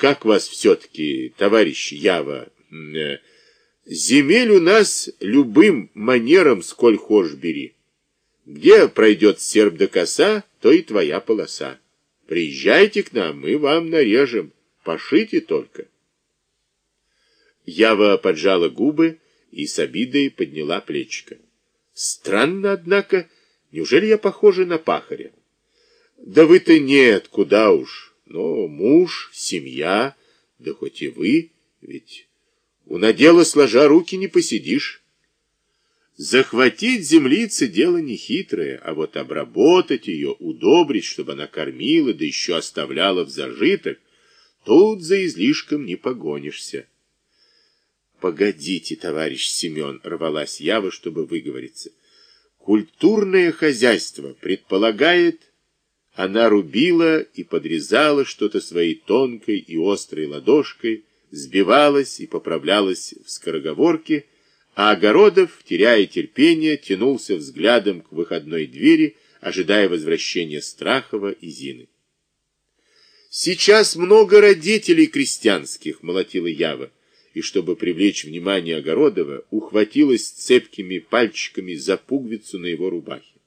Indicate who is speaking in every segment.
Speaker 1: как вас все-таки, товарищ Ява, э, земель у нас любым манером, сколь хошь бери. Где пройдет серб до коса, то и твоя полоса. Приезжайте к нам, мы вам нарежем, пошите только. Ява поджала губы и с обидой подняла плечико. Странно, однако, неужели я похожа на пахаря? Да вы-то нет, куда уж. Но муж, семья, да хоть и вы, ведь у надела сложа руки не посидишь. Захватить землицы дело нехитрое, а вот обработать ее, удобрить, чтобы она кормила, да еще оставляла в зажиток, тут за излишком не погонишься. Погодите, товарищ Семен, рвалась Ява, чтобы выговориться. Культурное хозяйство предполагает она рубила и подрезала что-то своей тонкой и острой ладошкой, сбивалась и поправлялась в скороговорке, а Огородов, теряя терпение, тянулся взглядом к выходной двери, ожидая возвращения Страхова и Зины. «Сейчас много родителей крестьянских», — молотила Ява, и, чтобы привлечь внимание Огородова, ухватилась цепкими пальчиками за пуговицу на его рубахе.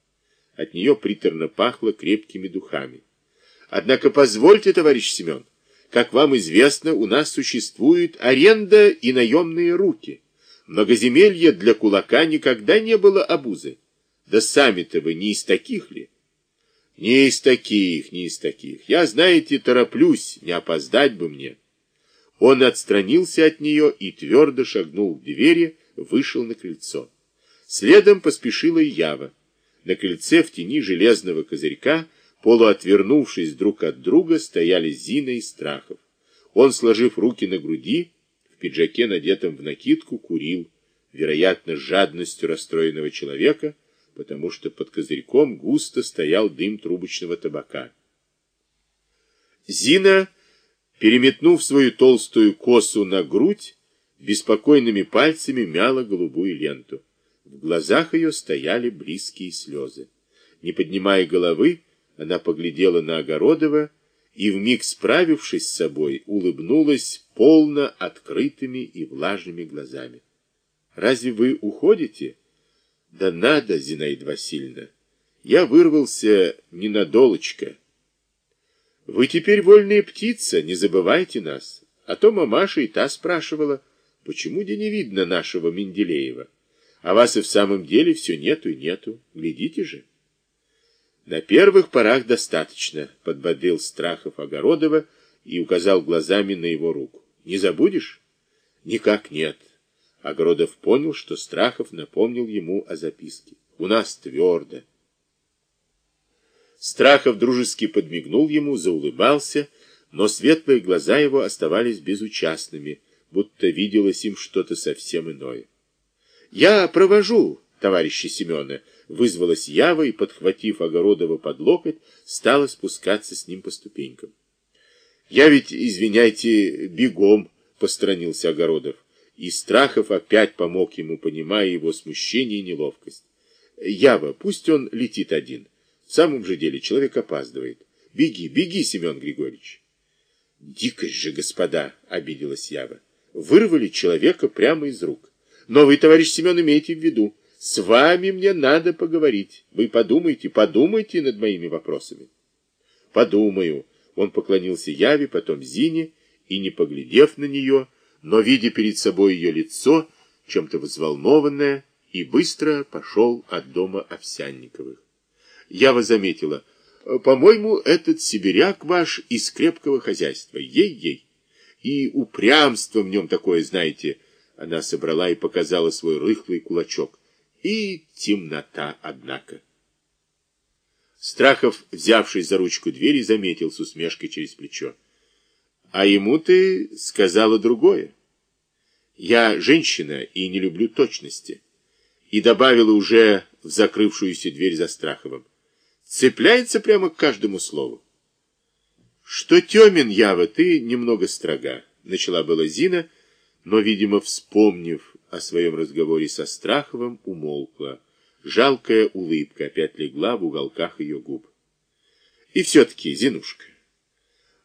Speaker 1: От нее приторно пахло крепкими духами. Однако позвольте, товарищ Семен, как вам известно, у нас существует аренда и наемные руки. Многоземелье для кулака никогда не было обузой. Да сами-то вы не из таких ли? Не из таких, не из таких. Я, знаете, тороплюсь, не опоздать бы мне. Он отстранился от нее и твердо шагнул к двери, вышел на крыльцо. Следом поспешила и Ява. На крыльце в тени железного козырька, полуотвернувшись друг от друга, стояли Зина и Страхов. Он, сложив руки на груди, в пиджаке, надетом в накидку, курил, вероятно, жадностью расстроенного человека, потому что под козырьком густо стоял дым трубочного табака. Зина, переметнув свою толстую косу на грудь, беспокойными пальцами мяла голубую ленту. В глазах ее стояли близкие слезы. Не поднимая головы, она поглядела на Огородова и, вмиг справившись с собой, улыбнулась полно открытыми и влажными глазами. «Разве вы уходите?» «Да надо, Зинаида Васильевна. Я вырвался ненадолочко». «Вы теперь вольная птица, не забывайте нас. А то мамаша и та спрашивала, почему где не видно нашего Менделеева?» А вас и в самом деле все нету и нету. Глядите же. На первых порах достаточно, подбодрил Страхов Огородова и указал глазами на его руку. Не забудешь? Никак нет. Огородов понял, что Страхов напомнил ему о записке. У нас твердо. Страхов дружески подмигнул ему, заулыбался, но светлые глаза его оставались безучастными, будто виделось им что-то совсем иное. «Я провожу, товарища Семена», — вызвалась Ява и, подхватив Огородова под локоть, стала спускаться с ним по ступенькам. «Я ведь, извиняйте, бегом», — постранился Огородов, и Страхов опять помог ему, понимая его смущение и неловкость. «Ява, пусть он летит один. В самом же деле человек опаздывает. Беги, беги, Семен Григорьевич». «Дикость же, господа!» — обиделась Ява. «Вырвали человека прямо из рук». Но вы, товарищ Семен, имейте в виду, с вами мне надо поговорить. Вы подумайте, подумайте над моими вопросами. Подумаю. Он поклонился Яве, потом Зине, и, не поглядев на нее, но, видя перед собой ее лицо, чем-то взволнованное, и быстро пошел от дома Овсянниковых. Ява заметила, по-моему, этот сибиряк ваш из крепкого хозяйства, ей-ей. И упрямство в нем такое, знаете, она собрала и показала свой рыхлый кулачок. И темнота, однако. Страхов, взявшись за ручку двери, заметил с усмешкой через плечо. А ему ты сказала другое. Я женщина и не люблю точности. И добавила уже в закрывшуюся дверь за Страховым. Цепляется прямо к каждому слову. Что темен, Ява, ты немного строга. Начала была Зина, — но, видимо, вспомнив о своем разговоре со Страховым, умолкла. Жалкая улыбка опять легла в уголках ее губ. И все-таки, Зинушка,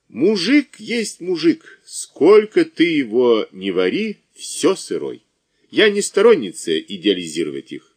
Speaker 1: Мужик есть мужик, сколько ты его не вари, все сырой. Я не сторонница идеализировать их.